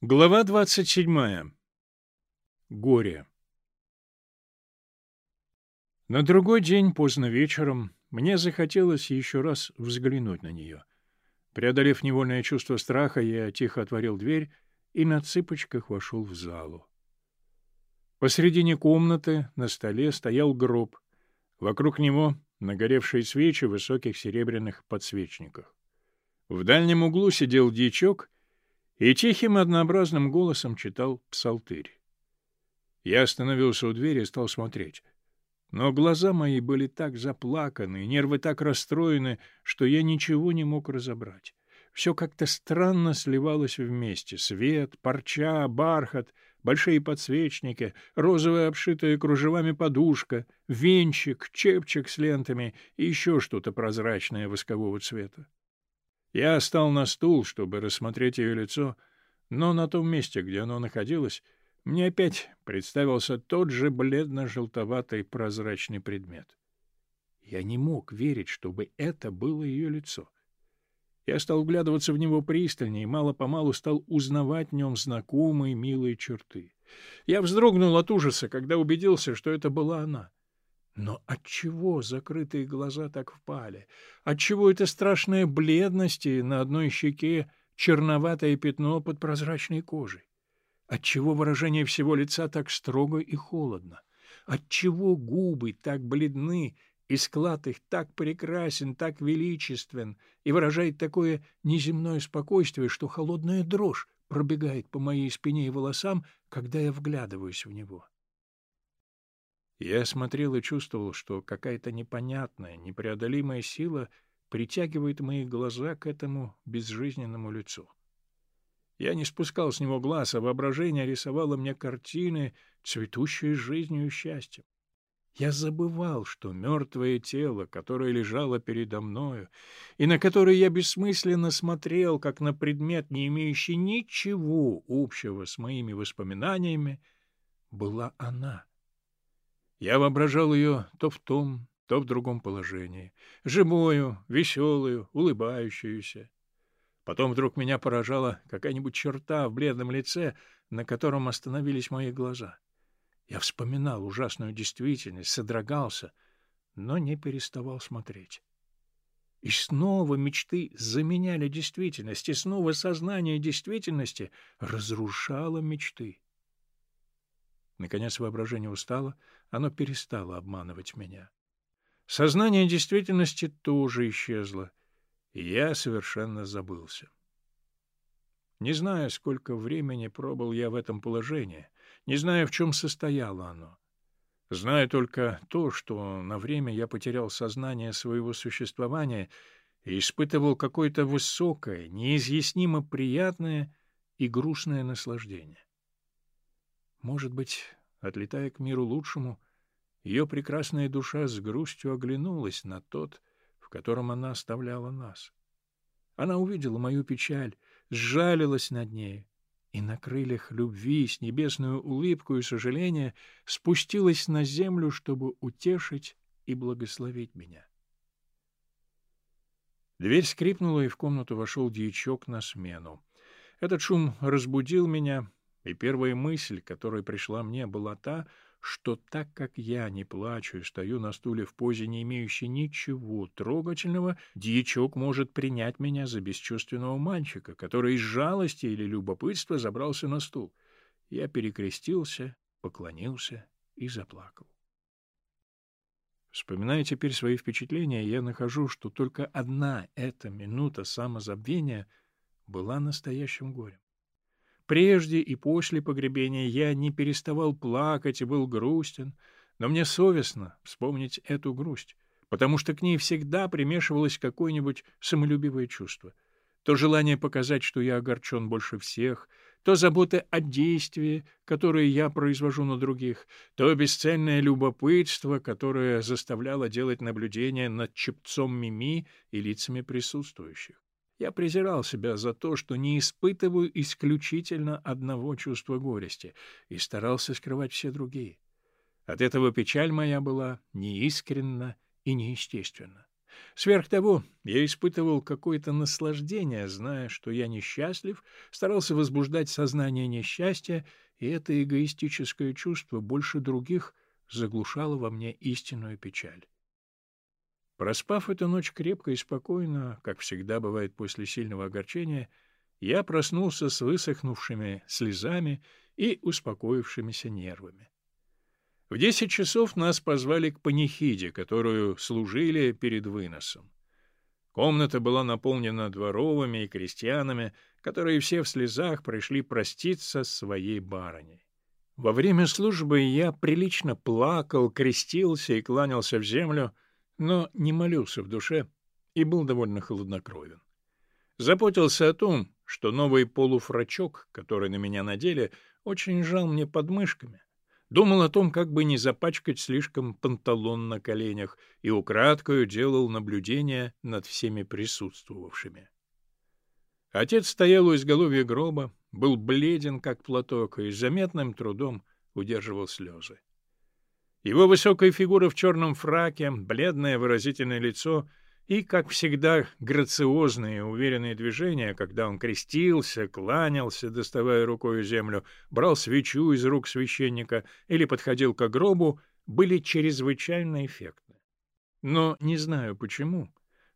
Глава двадцать седьмая. Горе. На другой день, поздно вечером, мне захотелось еще раз взглянуть на нее. Преодолев невольное чувство страха, я тихо отворил дверь и на цыпочках вошел в залу. Посредине комнаты на столе стоял гроб. Вокруг него нагоревшие свечи в высоких серебряных подсвечниках. В дальнем углу сидел дьячок — и тихим однообразным голосом читал псалтырь. Я остановился у двери и стал смотреть. Но глаза мои были так заплаканы, нервы так расстроены, что я ничего не мог разобрать. Все как-то странно сливалось вместе. Свет, парча, бархат, большие подсвечники, розовая обшитая кружевами подушка, венчик, чепчик с лентами и еще что-то прозрачное воскового цвета. Я стал на стул, чтобы рассмотреть ее лицо, но на том месте, где оно находилось, мне опять представился тот же бледно-желтоватый прозрачный предмет. Я не мог верить, чтобы это было ее лицо. Я стал вглядываться в него пристальнее и мало-помалу стал узнавать в нем знакомые милые черты. Я вздрогнул от ужаса, когда убедился, что это была она. Но отчего закрытые глаза так впали? Отчего эта страшная бледность и на одной щеке черноватое пятно под прозрачной кожей? Отчего выражение всего лица так строго и холодно? Отчего губы так бледны, и склад их так прекрасен, так величествен и выражает такое неземное спокойствие, что холодная дрожь пробегает по моей спине и волосам, когда я вглядываюсь в него? Я смотрел и чувствовал, что какая-то непонятная, непреодолимая сила притягивает мои глаза к этому безжизненному лицу. Я не спускал с него глаз, а воображение рисовало мне картины, цветущие жизнью и счастьем. Я забывал, что мертвое тело, которое лежало передо мною, и на которое я бессмысленно смотрел, как на предмет, не имеющий ничего общего с моими воспоминаниями, была она. Я воображал ее то в том, то в другом положении, живую, веселую, улыбающуюся. Потом вдруг меня поражала какая-нибудь черта в бледном лице, на котором остановились мои глаза. Я вспоминал ужасную действительность, содрогался, но не переставал смотреть. И снова мечты заменяли действительность, и снова сознание действительности разрушало мечты. Наконец воображение устало, оно перестало обманывать меня. Сознание действительности тоже исчезло, и я совершенно забылся. Не знаю, сколько времени пробыл я в этом положении, не знаю, в чем состояло оно. Знаю только то, что на время я потерял сознание своего существования и испытывал какое-то высокое, неизъяснимо приятное и грустное наслаждение. Может быть, отлетая к миру лучшему, ее прекрасная душа с грустью оглянулась на тот, в котором она оставляла нас. Она увидела мою печаль, сжалилась над ней и на крыльях любви с небесную улыбку и сожаления спустилась на землю, чтобы утешить и благословить меня. Дверь скрипнула, и в комнату вошел дьячок на смену. Этот шум разбудил меня, и первая мысль, которая пришла мне, была та, что так как я не плачу и стою на стуле в позе, не имеющей ничего трогательного, дьячок может принять меня за бесчувственного мальчика, который из жалости или любопытства забрался на стул. Я перекрестился, поклонился и заплакал. Вспоминая теперь свои впечатления, я нахожу, что только одна эта минута самозабвения была настоящим горем. Прежде и после погребения я не переставал плакать и был грустен, но мне совестно вспомнить эту грусть, потому что к ней всегда примешивалось какое-нибудь самолюбивое чувство. То желание показать, что я огорчен больше всех, то забота о действии, которое я произвожу на других, то бесценное любопытство, которое заставляло делать наблюдения над чепцом Мими и лицами присутствующих. Я презирал себя за то, что не испытываю исключительно одного чувства горести, и старался скрывать все другие. От этого печаль моя была неискренна и неестественна. Сверх того, я испытывал какое-то наслаждение, зная, что я несчастлив, старался возбуждать сознание несчастья, и это эгоистическое чувство больше других заглушало во мне истинную печаль. Проспав эту ночь крепко и спокойно, как всегда бывает после сильного огорчения, я проснулся с высохнувшими слезами и успокоившимися нервами. В десять часов нас позвали к панихиде, которую служили перед выносом. Комната была наполнена дворовыми и крестьянами, которые все в слезах пришли проститься с своей барыней. Во время службы я прилично плакал, крестился и кланялся в землю, но не молился в душе и был довольно хладнокровен. Заботился о том, что новый полуфрачок, который на меня надели, очень жал мне подмышками, Думал о том, как бы не запачкать слишком панталон на коленях, и украдкою делал наблюдения над всеми присутствовавшими. Отец стоял у изголовья гроба, был бледен, как платок, и с заметным трудом удерживал слезы. Его высокая фигура в черном фраке, бледное выразительное лицо — и, как всегда, грациозные уверенные движения, когда он крестился, кланялся, доставая рукой землю, брал свечу из рук священника или подходил к гробу, были чрезвычайно эффектны. Но не знаю почему,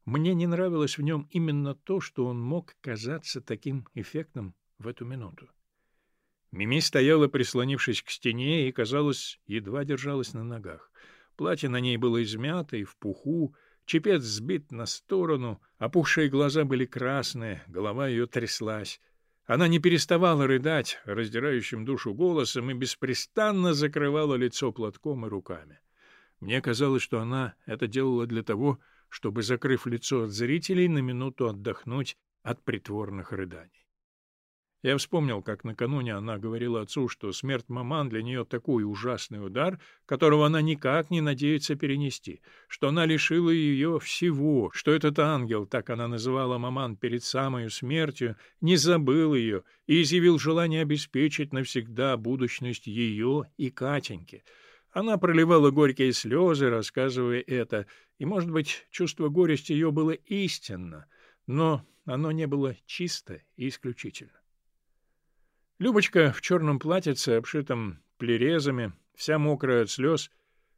мне не нравилось в нем именно то, что он мог казаться таким эффектным в эту минуту. Мими стояла, прислонившись к стене, и, казалось, едва держалась на ногах. Платье на ней было измято и в пуху, Чепец сбит на сторону, опухшие глаза были красные, голова ее тряслась. Она не переставала рыдать, раздирающим душу голосом, и беспрестанно закрывала лицо платком и руками. Мне казалось, что она это делала для того, чтобы, закрыв лицо от зрителей, на минуту отдохнуть от притворных рыданий. Я вспомнил, как накануне она говорила отцу, что смерть маман для нее такой ужасный удар, которого она никак не надеется перенести, что она лишила ее всего, что этот ангел, так она называла маман перед самой смертью, не забыл ее и изъявил желание обеспечить навсегда будущность ее и Катеньки. Она проливала горькие слезы, рассказывая это, и, может быть, чувство горести ее было истинно, но оно не было чисто и исключительно. Любочка в черном платьице, обшитом плерезами, вся мокрая от слез,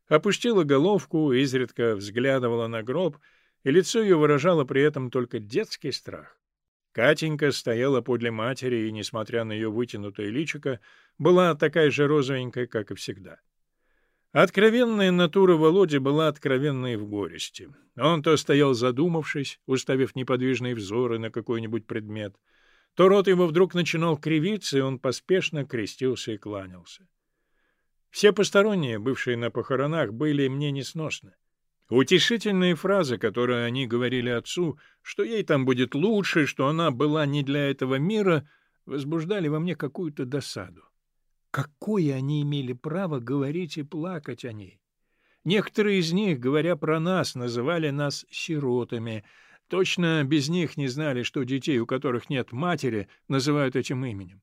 опустила головку, изредка взглядывала на гроб, и лицо ее выражало при этом только детский страх. Катенька стояла подле матери и, несмотря на ее вытянутое личико, была такая же розовенькая, как и всегда. Откровенная натура Володи была откровенной в горести. Он то стоял задумавшись, уставив неподвижные взоры на какой-нибудь предмет — то рот его вдруг начинал кривиться, и он поспешно крестился и кланялся. Все посторонние, бывшие на похоронах, были мне несносны. Утешительные фразы, которые они говорили отцу, что ей там будет лучше, что она была не для этого мира, возбуждали во мне какую-то досаду. Какое они имели право говорить и плакать о ней? Некоторые из них, говоря про нас, называли нас сиротами, Точно без них не знали, что детей, у которых нет матери, называют этим именем.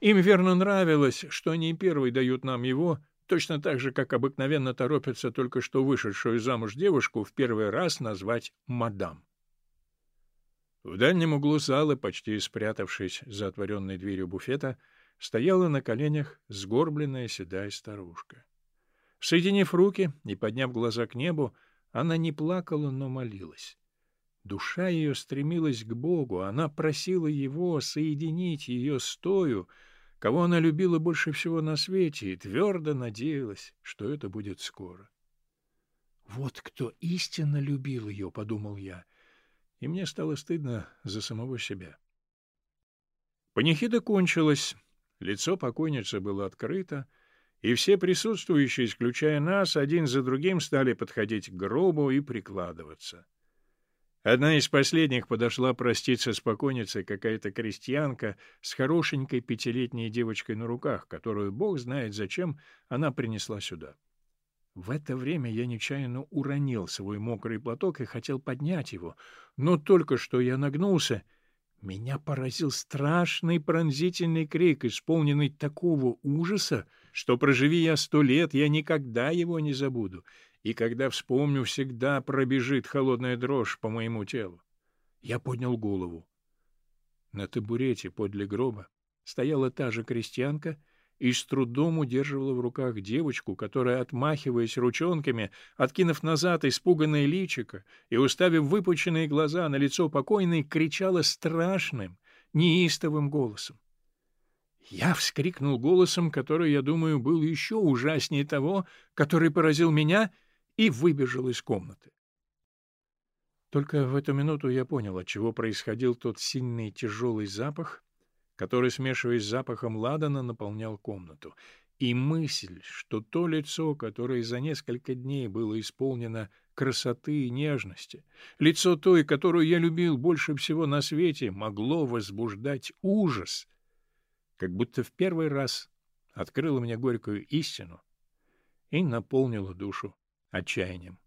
Им верно нравилось, что они первые дают нам его, точно так же, как обыкновенно торопятся только что вышедшую замуж девушку в первый раз назвать «мадам». В дальнем углу зала, почти спрятавшись за отворенной дверью буфета, стояла на коленях сгорбленная седая старушка. Соединив руки и подняв глаза к небу, она не плакала, но молилась. Душа ее стремилась к Богу, она просила Его соединить ее с тою, кого она любила больше всего на свете, и твердо надеялась, что это будет скоро. «Вот кто истинно любил ее», — подумал я, и мне стало стыдно за самого себя. Панихида кончилась, лицо покойницы было открыто, и все присутствующие, исключая нас, один за другим стали подходить к гробу и прикладываться. Одна из последних подошла проститься с покойницей какая-то крестьянка с хорошенькой пятилетней девочкой на руках, которую, бог знает зачем, она принесла сюда. В это время я нечаянно уронил свой мокрый платок и хотел поднять его, но только что я нагнулся, меня поразил страшный пронзительный крик, исполненный такого ужаса, что, проживи я сто лет, я никогда его не забуду, и когда вспомню, всегда пробежит холодная дрожь по моему телу. Я поднял голову. На табурете подле гроба стояла та же крестьянка и с трудом удерживала в руках девочку, которая, отмахиваясь ручонками, откинув назад испуганное личико и уставив выпученные глаза на лицо покойной, кричала страшным, неистовым голосом. Я вскрикнул голосом, который, я думаю, был еще ужаснее того, который поразил меня, и выбежал из комнаты. Только в эту минуту я понял, от чего происходил тот сильный тяжелый запах, который, смешиваясь с запахом ладана, наполнял комнату. И мысль, что то лицо, которое за несколько дней было исполнено красоты и нежности, лицо той, которую я любил больше всего на свете, могло возбуждать ужас, как будто в первый раз открыло мне горькую истину и наполнило душу отчаянием.